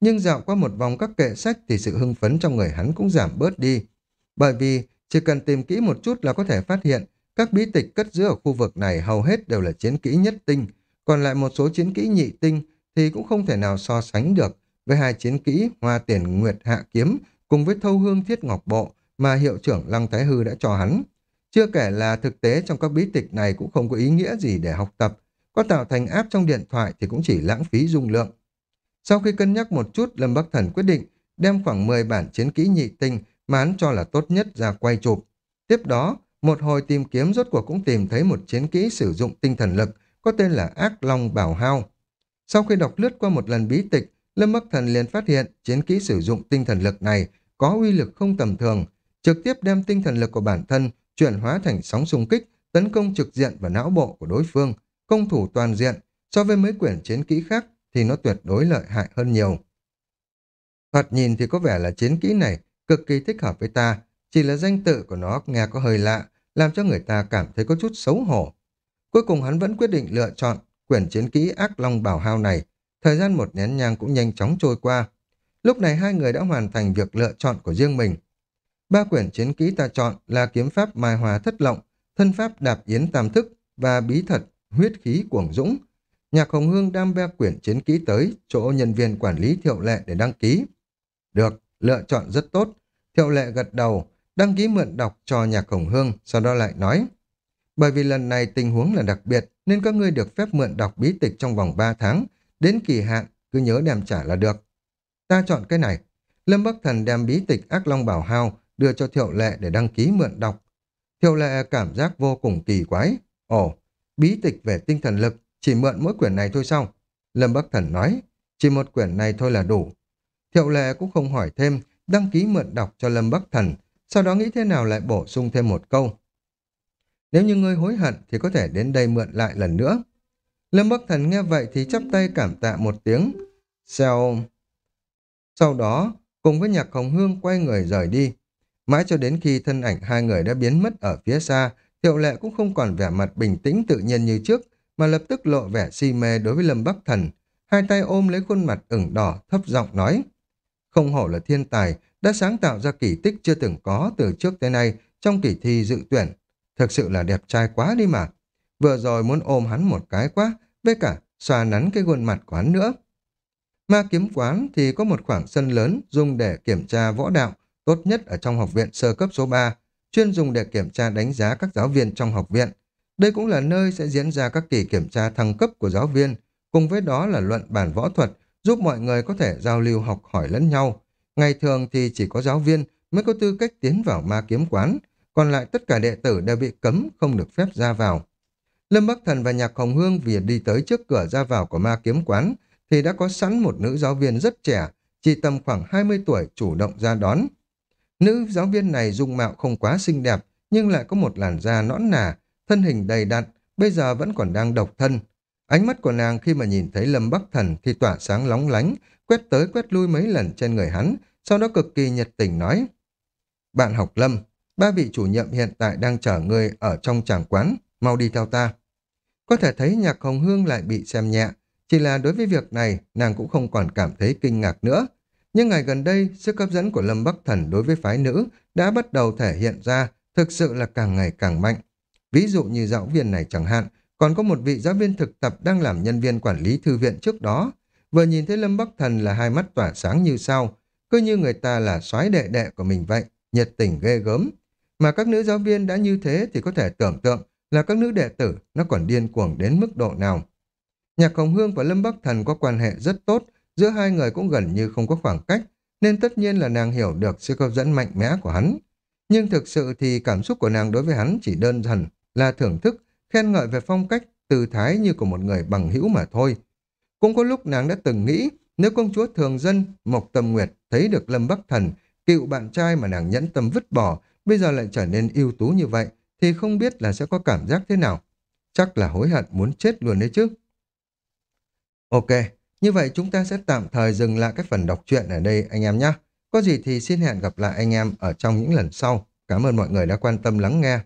Nhưng dạo qua một vòng các kệ sách thì sự hưng phấn trong người hắn cũng giảm bớt đi. Bởi vì chỉ cần tìm kỹ một chút là có thể phát hiện các bí tịch cất giữ ở khu vực này hầu hết đều là chiến kỹ nhất tinh, còn lại một số chiến kỹ nhị tinh thì cũng không thể nào so sánh được với hai chiến kỹ Hoa Tiền Nguyệt Hạ Kiếm cùng với Thâu Hương Thiết Ngọc Bộ mà hiệu trưởng Lăng Thái Hư đã cho hắn. Chưa kể là thực tế trong các bí tịch này cũng không có ý nghĩa gì để học tập, có tạo thành app trong điện thoại thì cũng chỉ lãng phí dung lượng. Sau khi cân nhắc một chút, Lâm Bắc Thần quyết định đem khoảng 10 bản chiến kỹ nhị tinh mà hắn cho là tốt nhất ra quay chụp. Tiếp đó, một hồi tìm kiếm rốt cuộc cũng tìm thấy một chiến kỹ sử dụng tinh thần lực có tên là Ác Long Bảo Hao. Sau khi đọc lướt qua một lần bí tịch, Lâm Bắc Thần liền phát hiện chiến kỹ sử dụng tinh thần lực này có uy lực không tầm thường, trực tiếp đem tinh thần lực của bản thân chuyển hóa thành sóng xung kích, tấn công trực diện vào não bộ của đối phương, công thủ toàn diện, so với mấy quyển chiến kỹ khác thì nó tuyệt đối lợi hại hơn nhiều. Thoạt nhìn thì có vẻ là chiến kỹ này cực kỳ thích hợp với ta, chỉ là danh tự của nó nghe có hơi lạ, làm cho người ta cảm thấy có chút xấu hổ. Cuối cùng hắn vẫn quyết định lựa chọn quyển chiến kỹ ác long bảo hao này. Thời gian một nén nhang cũng nhanh chóng trôi qua. Lúc này hai người đã hoàn thành việc lựa chọn của riêng mình. Ba quyển chiến kỹ ta chọn là kiếm pháp mai hòa thất lộng, thân pháp đạp yến tam thức và bí thật huyết khí cuồng dũng. Nhạc Hồng Hương đang ba quyển chiến kỹ tới chỗ nhân viên quản lý thiệu lệ để đăng ký. Được, lựa chọn rất tốt. Thiệu lệ gật đầu, đăng ký mượn đọc cho Nhạc Hồng Hương, sau đó lại nói. Bởi vì lần này tình huống là đặc biệt, nên các ngươi được phép mượn đọc bí tịch trong vòng 3 tháng, đến kỳ hạn cứ nhớ đem trả là được. Ta chọn cái này. Lâm Bắc Thần đem bí tịch Ác Long Bảo Hao đưa cho Thiệu Lệ để đăng ký mượn đọc. Thiệu Lệ cảm giác vô cùng kỳ quái. Ồ, bí tịch về tinh thần lực, chỉ mượn mỗi quyển này thôi sao? Lâm Bắc Thần nói, chỉ một quyển này thôi là đủ. Thiệu lệ cũng không hỏi thêm, đăng ký mượn đọc cho Lâm Bắc Thần, sau đó nghĩ thế nào lại bổ sung thêm một câu. Nếu như ngươi hối hận thì có thể đến đây mượn lại lần nữa. Lâm Bắc Thần nghe vậy thì chắp tay cảm tạ một tiếng. Sau... Sau đó, cùng với nhạc hồng hương quay người rời đi. Mãi cho đến khi thân ảnh hai người đã biến mất ở phía xa, Thiệu Lệ cũng không còn vẻ mặt bình tĩnh tự nhiên như trước, mà lập tức lộ vẻ si mê đối với Lâm Bắc Thần. Hai tay ôm lấy khuôn mặt ửng đỏ, thấp giọng nói. Không hổ là thiên tài, đã sáng tạo ra kỳ tích chưa từng có từ trước tới nay trong kỳ thi dự tuyển. Thực sự là đẹp trai quá đi mà. Vừa rồi muốn ôm hắn một cái quá, với cả xoa nắn cái khuôn mặt của hắn nữa. Ma kiếm quán thì có một khoảng sân lớn dùng để kiểm tra võ đạo, tốt nhất ở trong học viện sơ cấp số 3, chuyên dùng để kiểm tra đánh giá các giáo viên trong học viện. Đây cũng là nơi sẽ diễn ra các kỳ kiểm tra thăng cấp của giáo viên, cùng với đó là luận bản võ thuật, giúp mọi người có thể giao lưu học hỏi lẫn nhau. Ngày thường thì chỉ có giáo viên mới có tư cách tiến vào ma kiếm quán, còn lại tất cả đệ tử đều bị cấm không được phép ra vào. Lâm Bắc Thần và Nhạc Hồng Hương vì đi tới trước cửa ra vào của ma kiếm quán thì đã có sẵn một nữ giáo viên rất trẻ, chỉ tầm khoảng 20 tuổi chủ động ra đón. Nữ giáo viên này dung mạo không quá xinh đẹp, nhưng lại có một làn da nõn nà, thân hình đầy đặn, bây giờ vẫn còn đang độc thân. Ánh mắt của nàng khi mà nhìn thấy Lâm Bắc Thần thì tỏa sáng lóng lánh, quét tới quét lui mấy lần trên người hắn, sau đó cực kỳ nhiệt tình nói. Bạn học Lâm, ba vị chủ nhiệm hiện tại đang chờ người ở trong tràng quán, mau đi theo ta. Có thể thấy nhạc hồng hương lại bị xem nhẹ, chỉ là đối với việc này nàng cũng không còn cảm thấy kinh ngạc nữa. Nhưng ngày gần đây, sức hấp dẫn của Lâm Bắc Thần đối với phái nữ đã bắt đầu thể hiện ra thực sự là càng ngày càng mạnh. Ví dụ như giáo viên này chẳng hạn, còn có một vị giáo viên thực tập đang làm nhân viên quản lý thư viện trước đó. Vừa nhìn thấy Lâm Bắc Thần là hai mắt tỏa sáng như sao, cứ như người ta là soái đệ đệ của mình vậy, nhiệt tình ghê gớm. Mà các nữ giáo viên đã như thế thì có thể tưởng tượng là các nữ đệ tử nó còn điên cuồng đến mức độ nào. Nhạc Hồng Hương và Lâm Bắc Thần có quan hệ rất tốt, giữa hai người cũng gần như không có khoảng cách, nên tất nhiên là nàng hiểu được sự hấp dẫn mạnh mẽ của hắn. Nhưng thực sự thì cảm xúc của nàng đối với hắn chỉ đơn giản là thưởng thức, khen ngợi về phong cách, tư thái như của một người bằng hữu mà thôi. Cũng có lúc nàng đã từng nghĩ nếu công chúa thường dân Mộc Tâm Nguyệt thấy được Lâm Bắc Thần, cựu bạn trai mà nàng nhẫn tâm vứt bỏ, bây giờ lại trở nên ưu tú như vậy, thì không biết là sẽ có cảm giác thế nào. Chắc là hối hận muốn chết luôn đấy chứ. Ok, như vậy chúng ta sẽ tạm thời dừng lại cái phần đọc truyện ở đây anh em nhé. Có gì thì xin hẹn gặp lại anh em ở trong những lần sau. Cảm ơn mọi người đã quan tâm lắng nghe.